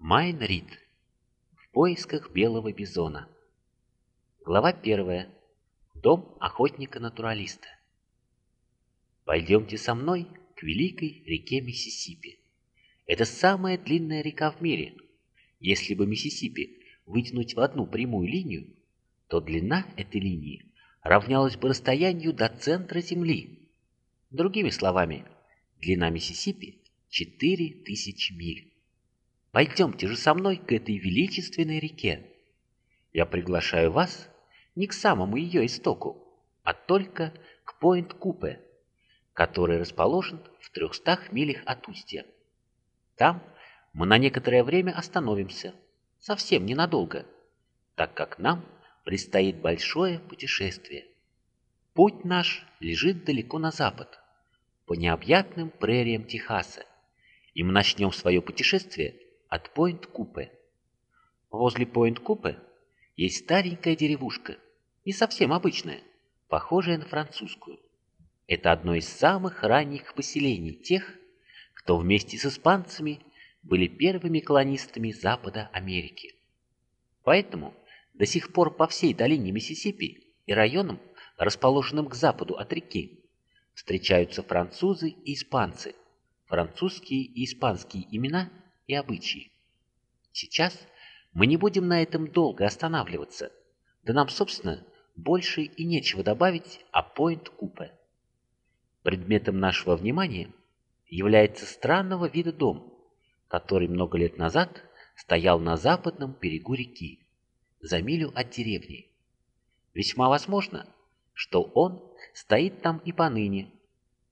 Майн Рид. В поисках белого бизона. Глава первая. Дом охотника-натуралиста. Пойдемте со мной к великой реке Миссисипи. Это самая длинная река в мире. Если бы Миссисипи вытянуть в одну прямую линию, то длина этой линии равнялась бы расстоянию до центра Земли. Другими словами, длина Миссисипи – 4000 миль. Пойдемте же со мной к этой величественной реке. Я приглашаю вас не к самому ее истоку, а только к Пойнт-Купе, который расположен в трехстах милях от устья. Там мы на некоторое время остановимся, совсем ненадолго, так как нам предстоит большое путешествие. Путь наш лежит далеко на запад, по необъятным прериям Техаса, и мы начнем свое путешествие от Пойнт-Купе. Возле Пойнт-Купе есть старенькая деревушка, не совсем обычная, похожая на французскую. Это одно из самых ранних поселений тех, кто вместе с испанцами были первыми колонистами Запада Америки. Поэтому до сих пор по всей долине Миссисипи и районам, расположенным к западу от реки, встречаются французы и испанцы, французские и испанские имена и обычаи. Сейчас мы не будем на этом долго останавливаться, да нам, собственно, больше и нечего добавить о Пойнт-Купе. Предметом нашего внимания является странного вида дом, который много лет назад стоял на западном берегу реки, за милю от деревни. Весьма возможно, что он стоит там и поныне,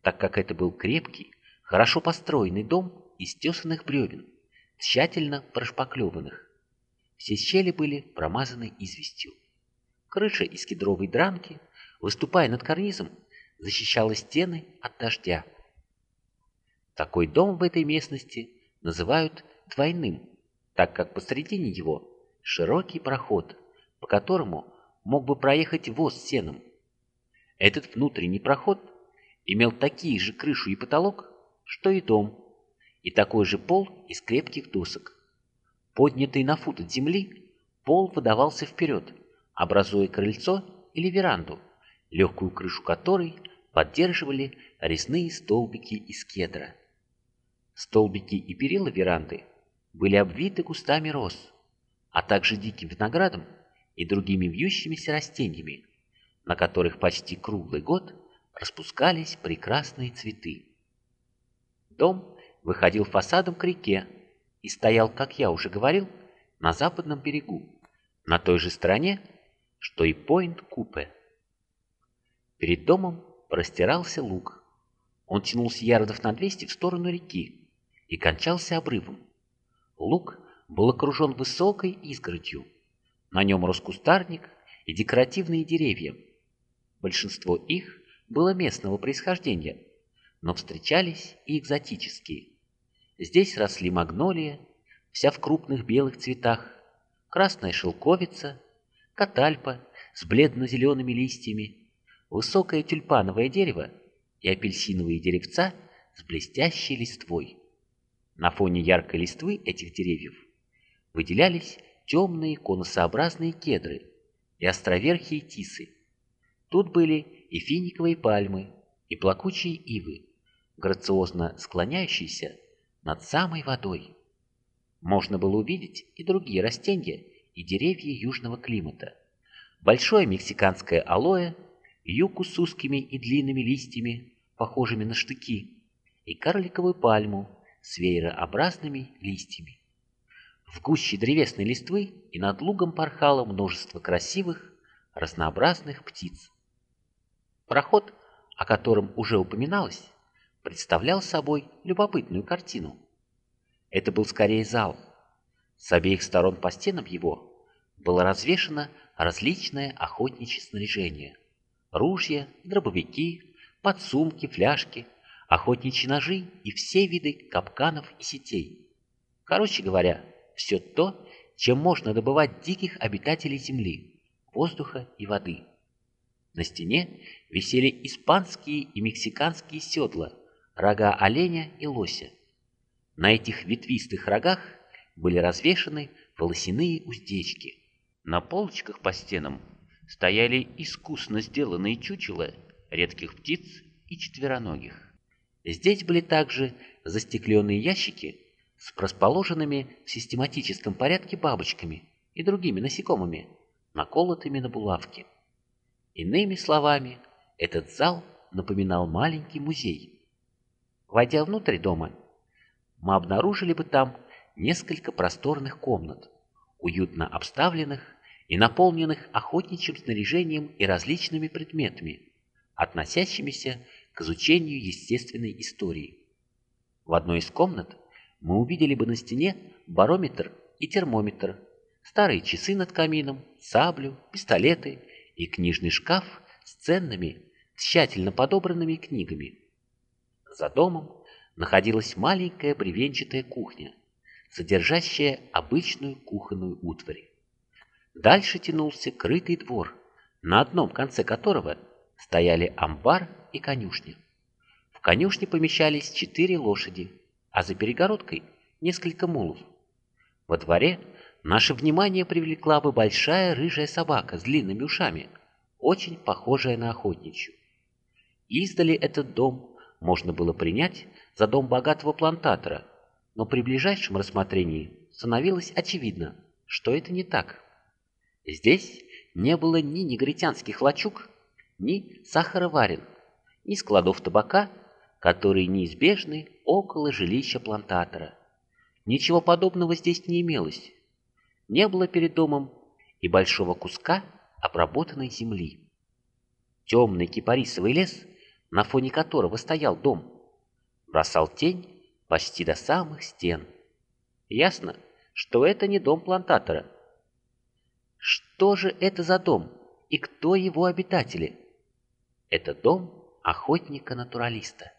так как это был крепкий, хорошо построенный дом из тесанных бревен, тщательно прошпаклеванных. Все щели были промазаны известью. Крыша из кедровой дранки, выступая над карнизом, защищала стены от дождя. Такой дом в этой местности называют двойным, так как посредине его широкий проход, по которому мог бы проехать воз с сеном. Этот внутренний проход имел такие же крышу и потолок, что и дом, и такой же пол из крепких досок. Поднятый на фут от земли, пол выдавался вперед, образуя крыльцо или веранду, легкую крышу которой поддерживали резные столбики из кедра. Столбики и перила веранды были обвиты кустами роз, а также диким виноградом и другими вьющимися растениями, на которых почти круглый год распускались прекрасные цветы. Дом выходил фасадом к реке и стоял, как я уже говорил, на западном берегу, на той же стороне, что и Пойнт-Купе. Перед домом простирался луг. Он тянулся ярдов на 200 в сторону реки и кончался обрывом. Луг был окружен высокой изгородью. На нем рос кустарник и декоративные деревья. Большинство их было местного происхождения, но встречались и экзотические. Здесь росли магнолия, вся в крупных белых цветах, красная шелковица, катальпа с бледно-зелеными листьями, высокое тюльпановое дерево и апельсиновые деревца с блестящей листвой. На фоне яркой листвы этих деревьев выделялись темные конусообразные кедры и островерхие тисы. Тут были и финиковые пальмы, и плакучие ивы, грациозно склоняющиеся над самой водой. Можно было увидеть и другие растения, и деревья южного климата. Большое мексиканское алоэ, юку с узкими и длинными листьями, похожими на штыки, и карликовую пальму с веерообразными листьями. В гуще древесной листвы и над лугом порхало множество красивых, разнообразных птиц. Проход, о котором уже упоминалось, представлял собой любопытную картину. Это был скорее зал. С обеих сторон по стенам его было развешено различное охотничье снаряжение. Ружья, дробовики, подсумки, фляжки, охотничьи ножи и все виды капканов и сетей. Короче говоря, все то, чем можно добывать диких обитателей земли, воздуха и воды. На стене висели испанские и мексиканские седла – рога оленя и лося. На этих ветвистых рогах были развешаны волосяные уздечки. На полочках по стенам стояли искусно сделанные чучела редких птиц и четвероногих. Здесь были также застекленные ящики с расположенными в систематическом порядке бабочками и другими насекомыми, наколотыми на булавки. Иными словами, этот зал напоминал маленький музей. Войдя внутрь дома, мы обнаружили бы там несколько просторных комнат, уютно обставленных и наполненных охотничьим снаряжением и различными предметами, относящимися к изучению естественной истории. В одной из комнат мы увидели бы на стене барометр и термометр, старые часы над камином, саблю, пистолеты и книжный шкаф с ценными, тщательно подобранными книгами. За домом находилась маленькая бревенчатая кухня, содержащая обычную кухонную утварь. Дальше тянулся крытый двор, на одном конце которого стояли амбар и конюшня. В конюшне помещались четыре лошади, а за перегородкой несколько мулов. Во дворе наше внимание привлекла бы большая рыжая собака с длинными ушами, очень похожая на охотничью. Издали этот дом можно было принять за дом богатого плантатора, но при ближайшем рассмотрении становилось очевидно, что это не так. Здесь не было ни негритянских лачуг, ни сахароварен, ни складов табака, которые неизбежны около жилища плантатора. Ничего подобного здесь не имелось. Не было перед домом и большого куска обработанной земли. Темный кипарисовый лес, на фоне которого стоял дом, бросал тень почти до самых стен. Ясно, что это не дом плантатора. Что же это за дом и кто его обитатели? Это дом охотника-натуралиста.